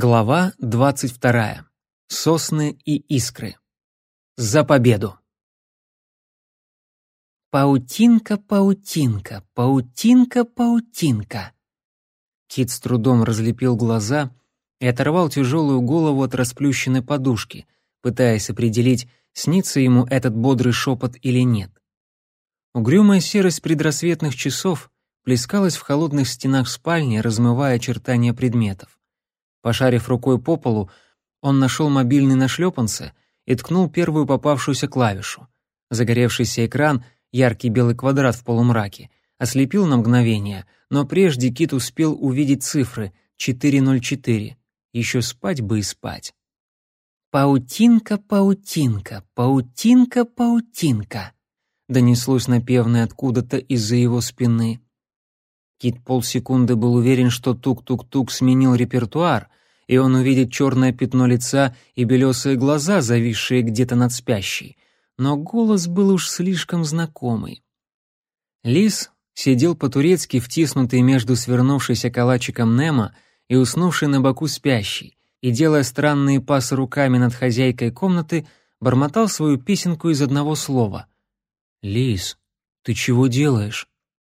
Глава 22. Сосны и искры. За победу. Паутинка, паутинка, паутинка, паутинка. Кит с трудом разлепил глаза и оторвал тяжелую голову от расплющенной подушки, пытаясь определить, снится ему этот бодрый шепот или нет. Угрюмая серость предрассветных часов плескалась в холодных стенах спальни, размывая очертания предметов. Пошарив рукой по полу, он нашел мобильный на шлепанце и ткнул первую попавшуюся клавишу. Загоревшийся экран, яркий белый квадрат в полумраке, ослепил на мгновение, но прежде Кит успел увидеть цифры 404. Еще спать бы и спать. «Паутинка, паутинка, паутинка, паутинка», донеслось напевное откуда-то из-за его спины. Кит полсекунды был уверен, что тук-тук-тук сменил репертуар, и он увидит черное пятно лица и белесые глаза, зависшие где-то над спящей. Но голос был уж слишком знакомый. Лис сидел по-турецки втиснутый между свернувшейся калачиком Немо и уснувший на боку спящий, и, делая странные пасы руками над хозяйкой комнаты, бормотал свою песенку из одного слова. «Лис, ты чего делаешь?»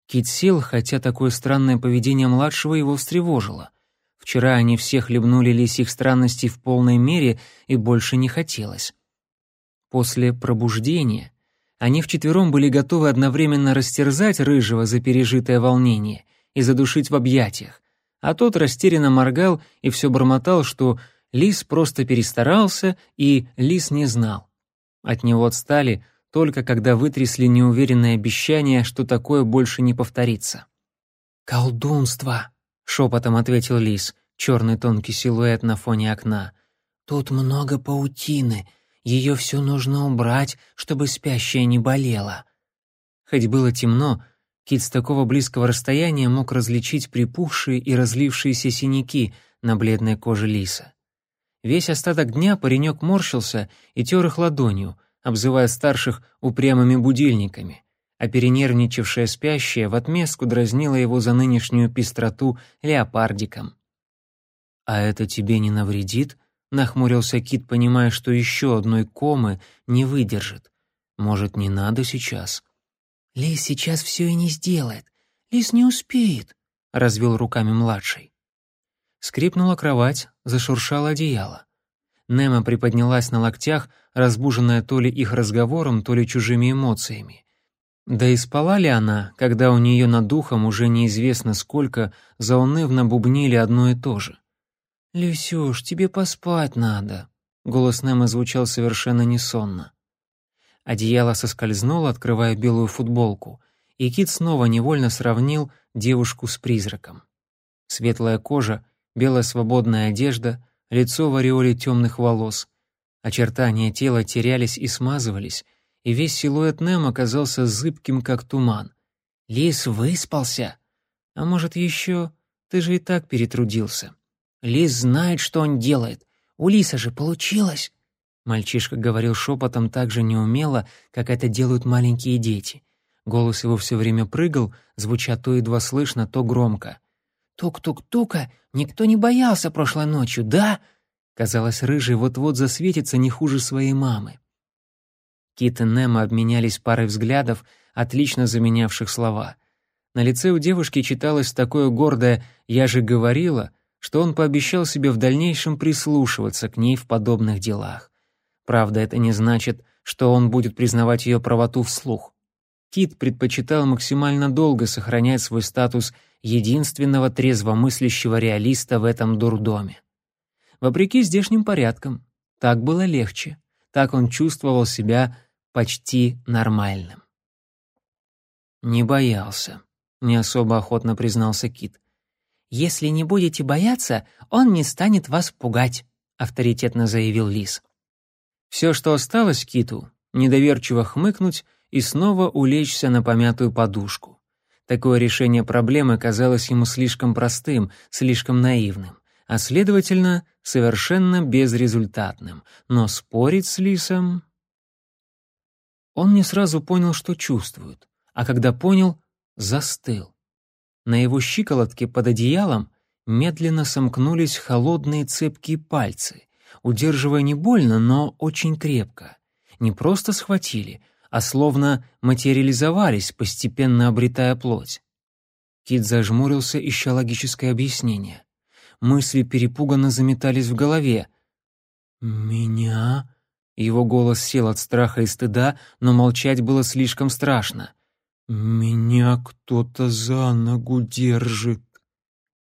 Кит сел, хотя такое странное поведение младшего его встревожило. Вчера они все хлебнули лисих странностей в полной мере, и больше не хотелось. После пробуждения они вчетвером были готовы одновременно растерзать рыжего за пережитое волнение и задушить в объятиях, а тот растерянно моргал и все бормотал, что лис просто перестарался и лис не знал. От него отстали только когда вытрясли неуверенное обещание, что такое больше не повторится. «Колдунство!» — шепотом ответил лис, черный тонкий силуэт на фоне окна. «Тут много паутины. Ее все нужно убрать, чтобы спящая не болела». Хоть было темно, Кит с такого близкого расстояния мог различить припухшие и разлившиеся синяки на бледной коже лиса. Весь остаток дня паренек морщился и тер их ладонью, обзывая старших упрямыми будильниками, а перенервничавшая спящая в отместку дразнила его за нынешнюю пестроту леопардиком. «А это тебе не навредит?» — нахмурился Кит, понимая, что еще одной комы не выдержит. «Может, не надо сейчас?» «Лис сейчас все и не сделает. Лис не успеет», — развел руками младший. Скрипнула кровать, зашуршало одеяло. Немо приподнялась на локтях, разбуженная то ли их разговором, то ли чужими эмоциями. Да и спала ли она, когда у нее над духом уже неизвестно сколько заунывно бубнили одно и то же? «Люсюш, тебе поспать надо», — голос Немо звучал совершенно несонно. Одеяло соскользнуло, открывая белую футболку, и Кит снова невольно сравнил девушку с призраком. Светлая кожа, белая свободная одежда, лицо в ореоле темных волос. Очертания тела терялись и смазывались, и весь силуэт Нэм оказался зыбким, как туман. «Лис выспался? А может, еще... Ты же и так перетрудился. Лис знает, что он делает. У Лиса же получилось!» Мальчишка говорил шепотом так же неумело, как это делают маленькие дети. Голос его все время прыгал, звуча то едва слышно, то громко. «Тук-тук-тука, никто не боялся прошлой ночью, да?» Казалось, рыжий вот-вот засветится не хуже своей мамы. Кит и Немо обменялись парой взглядов, отлично заменявших слова. На лице у девушки читалось такое гордое «я же говорила», что он пообещал себе в дальнейшем прислушиваться к ней в подобных делах. Правда, это не значит, что он будет признавать ее правоту вслух. Кит предпочитал максимально долго сохранять свой статус единственного трезвомыслящего реалиста в этом дурдоме. Вопреки здешним порядкам, так было легче, так он чувствовал себя почти нормальным. «Не боялся», — не особо охотно признался Кит. «Если не будете бояться, он не станет вас пугать», — авторитетно заявил Лис. Все, что осталось Киту, недоверчиво хмыкнуть и снова улечься на помятую подушку. Такое решение проблемы казалось ему слишком простым, слишком наивным, а, следовательно, совершенно безрезультатным. Но спорить с Лисом... Он не сразу понял, что чувствует, а когда понял, застыл. На его щиколотке под одеялом медленно сомкнулись холодные цепкие пальцы, удерживая не больно, но очень крепко. Не просто схватили, а словно материализовались, постепенно обретая плоть. Кит зажмурился, ища логическое объяснение. Мысли перепуганно заметались в голове. «Меня?» Его голос сел от страха и стыда, но молчать было слишком страшно. «Меня кто-то за ногу держит».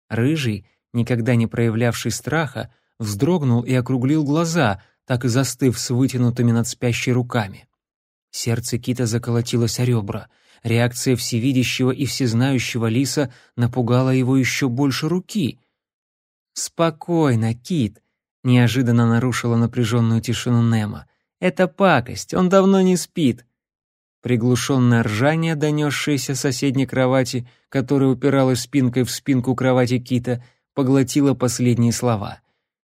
Рыжий, никогда не проявлявший страха, вздрогнул и округлил глаза, так и застыв с вытянутыми над спящей руками. Сердце кита заколотилось о ребра. Реакция всевидящего и всезнающего лиса напугала его еще больше руки. «Спокойно, кит», — неожиданно нарушила напряженную тишину Немо. «Это пакость, он давно не спит». Приглушенное ржание, донесшееся с соседней кровати, которая упиралась спинкой в спинку кровати кита, поглотило последние слова.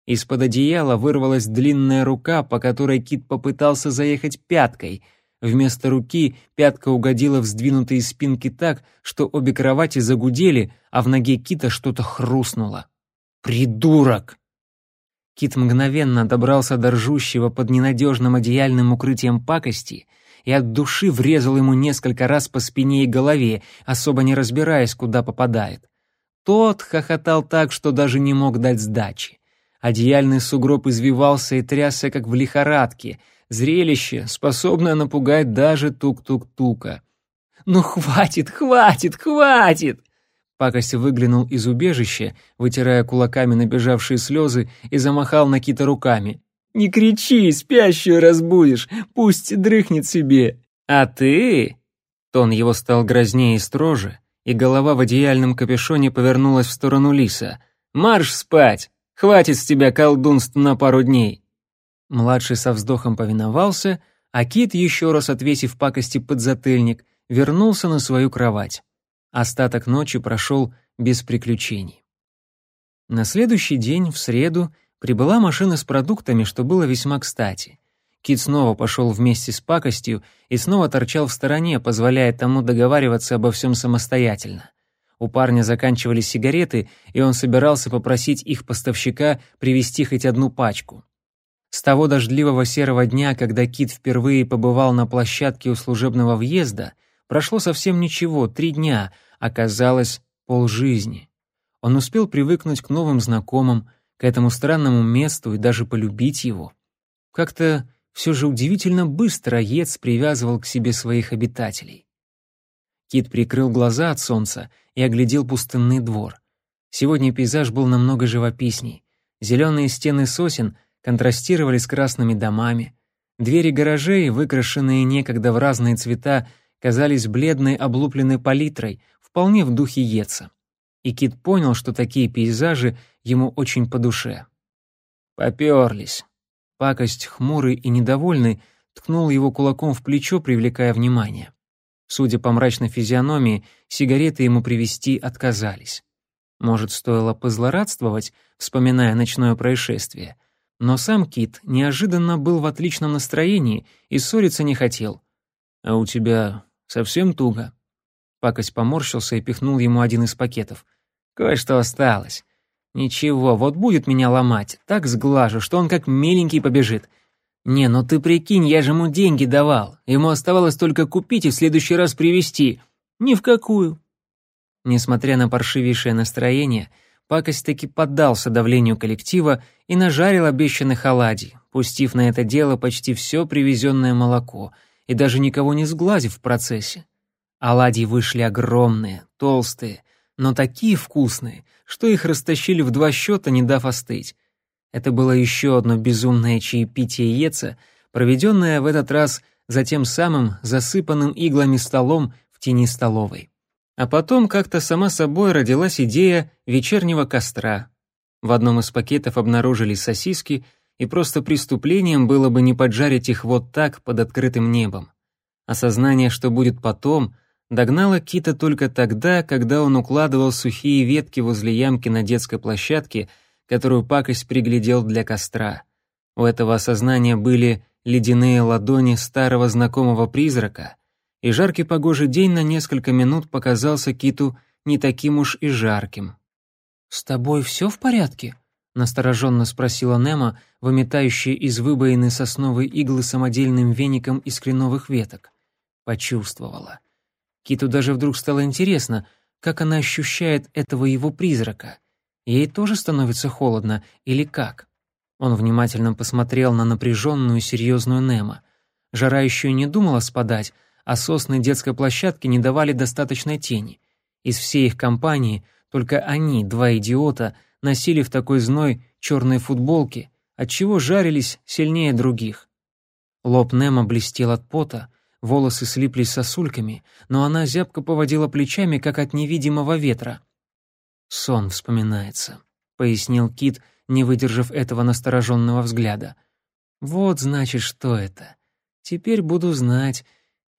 Из-под одеяла вырвалась длинная рука, по которой кит попытался заехать пяткой. Вместо руки пятка угодила в сдвинутые спинки так, что обе кровати загудели, а в ноге кита что-то хрустнуло. «Придурок!» Кит мгновенно добрался до ржущего под ненадежным одеяльным укрытием пакости — и от души врезал ему несколько раз по спине и голове, особо не разбираясь, куда попадает. Тот хохотал так, что даже не мог дать сдачи. Одеяльный сугроб извивался и трясся, как в лихорадке. Зрелище, способное напугать даже тук-тук-тука. «Ну хватит, хватит, хватит!» Пакость выглянул из убежища, вытирая кулаками набежавшие слезы, и замахал на Кита руками. Не кричи, спящую разбудишь, пусть дрыхнет себе. А ты...» Тон его стал грознее и строже, и голова в одеяльном капюшоне повернулась в сторону лиса. «Марш спать! Хватит с тебя колдунств на пару дней!» Младший со вздохом повиновался, а Кит, еще раз отвесив пакости под затыльник, вернулся на свою кровать. Остаток ночи прошел без приключений. На следующий день, в среду, Прибыла машина с продуктами, что было весьма кстати. Кит снова пошел вместе с пакостью и снова торчал в стороне, позволяя тому договариваться обо всем самостоятельно. У парня заканчивались сигареты, и он собирался попросить их поставщика привезти хоть одну пачку. С того дождливого серого дня, когда Кит впервые побывал на площадке у служебного въезда, прошло совсем ничего, три дня, оказалось полжизни. Он успел привыкнуть к новым знакомым, к этому странному месту и даже полюбить его. Как-то все же удивительно быстро Ец привязывал к себе своих обитателей. Кит прикрыл глаза от солнца и оглядел пустынный двор. Сегодня пейзаж был намного живописней. Зеленые стены сосен контрастировали с красными домами. Двери гаражей, выкрашенные некогда в разные цвета, казались бледной облупленной палитрой, вполне в духе Еца и Кит понял, что такие пейзажи ему очень по душе. Попёрлись. Пакость, хмурый и недовольный, ткнул его кулаком в плечо, привлекая внимание. Судя по мрачной физиономии, сигареты ему привезти отказались. Может, стоило позлорадствовать, вспоминая ночное происшествие. Но сам Кит неожиданно был в отличном настроении и ссориться не хотел. «А у тебя совсем туго?» Пакость поморщился и пихнул ему один из пакетов. Кое-что осталось. Ничего, вот будет меня ломать, так сглажу, что он как миленький побежит. Не, ну ты прикинь, я же ему деньги давал. Ему оставалось только купить и в следующий раз привезти. Ни в какую. Несмотря на паршивейшее настроение, пакость таки поддался давлению коллектива и нажарил обещанных оладий, пустив на это дело почти все привезенное молоко и даже никого не сглазив в процессе. Оладьи вышли огромные, толстые, но такие вкусные, что их растащили в два счета, не дав остыть. Это было еще одно безумное чаепитие Еца, проведенное в этот раз за тем самым засыпанным иглами столом в тени столовой. А потом как-то сама собой родилась идея вечернего костра. В одном из пакетов обнаружились сосиски, и просто преступлением было бы не поджарить их вот так под открытым небом. Осознание, что будет потом, догнала Кита только тогда, когда он укладывал сухие ветки возле ямки на детской площадке, которую пакость приглядел для костра. У этого осознания были ледяные ладони старого знакомого призрака, и жаркий погожий день на несколько минут показался Киту не таким уж и жарким. «С тобой все в порядке?» — настороженно спросила Немо, выметающая из выбоины сосновой иглы самодельным веником из кленовых веток. Почувствовала. Киту даже вдруг стало интересно, как она ощущает этого его призрака. Ей тоже становится холодно или как? Он внимательно посмотрел на напряженную серьезную Немо. Жара еще не думала спадать, а сосны детской площадки не давали достаточной тени. Из всей их компании только они, два идиота, носили в такой зной черные футболки, отчего жарились сильнее других. Лоб Немо блестел от пота, волосы слиплись сосульками, но она зябко поводила плечами, как от невидимого ветра. «Сон вспоминается», — пояснил Кит, не выдержав этого настороженного взгляда. «Вот, значит, что это. Теперь буду знать.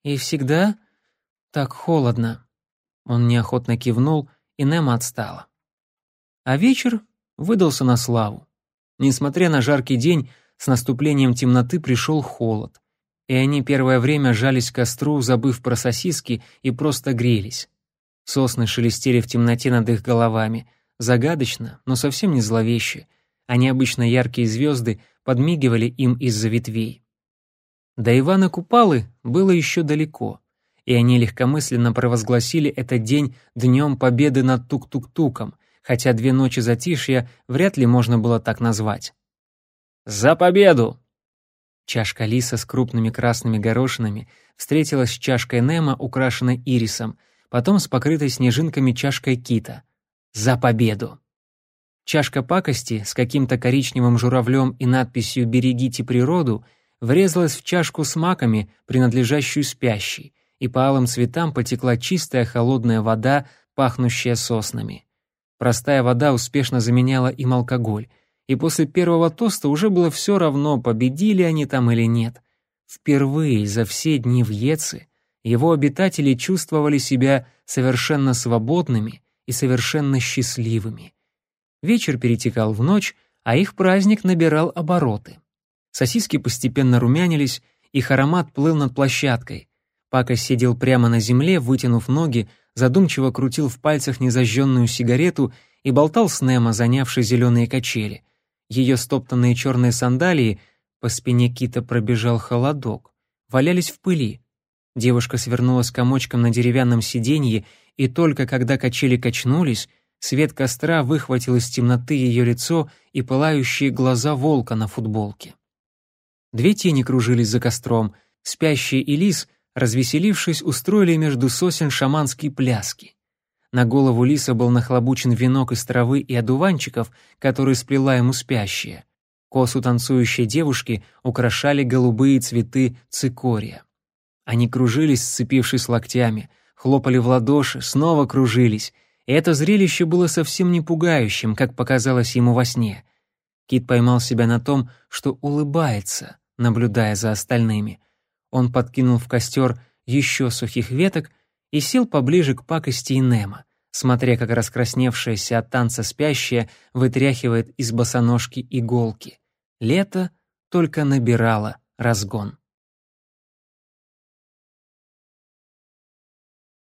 И всегда так холодно». Он неохотно кивнул, и Немо отстала. А вечер выдался на славу. Несмотря на жаркий день, с наступлением темноты пришел холод и они первое время жались к костру, забыв про сосиски, и просто грелись. Сосны шелестели в темноте над их головами. Загадочно, но совсем не зловеще, а необычно яркие звезды подмигивали им из-за ветвей. До Ивана Купалы было еще далеко, и они легкомысленно провозгласили этот день Днем Победы над Тук-Тук-Туком, хотя две ночи затишья вряд ли можно было так назвать. «За победу!» Чашка лиса с крупными красными горошинами встретилась с чашкой Немо, украшенной ирисом, потом с покрытой снежинками чашкой кита. За победу! Чашка пакости с каким-то коричневым журавлем и надписью «Берегите природу» врезалась в чашку с маками, принадлежащую спящей, и по алым цветам потекла чистая холодная вода, пахнущая соснами. Простая вода успешно заменяла им алкоголь — и после первого тоста уже было все равно, победили они там или нет. Впервые за все дни в Еце его обитатели чувствовали себя совершенно свободными и совершенно счастливыми. Вечер перетекал в ночь, а их праздник набирал обороты. Сосиски постепенно румянились, их аромат плыл над площадкой. Пака сидел прямо на земле, вытянув ноги, задумчиво крутил в пальцах незажженную сигарету и болтал с Немо, занявший зеленые качели — ее стоптанные черные сандалии, по спине Кита пробежал холодок, валялись в пыли. Девушка свернулась комочком на деревянном сиденье, и только когда качели качнулись, свет костра выхватил из темноты ее лицо и пылающие глаза волка на футболке. Две тени кружились за костром, спящий и лис, развеселившись, устроили между сосен шаманские пляски. На голову лиса был нахлобучен венок из травы и одуванчиков, который сплела ему спящая. Косу танцующей девушки украшали голубые цветы цикория. Они кружились, сцепившись локтями, хлопали в ладоши, снова кружились, и это зрелище было совсем не пугающим, как показалось ему во сне. Кит поймал себя на том, что улыбается, наблюдая за остальными. Он подкинул в костер еще сухих веток и сел поближе к пакости и Немо, смотря как раскрасневшаяся от танца спящая вытряхивает из босоножки иголки. Лето только набирало разгон.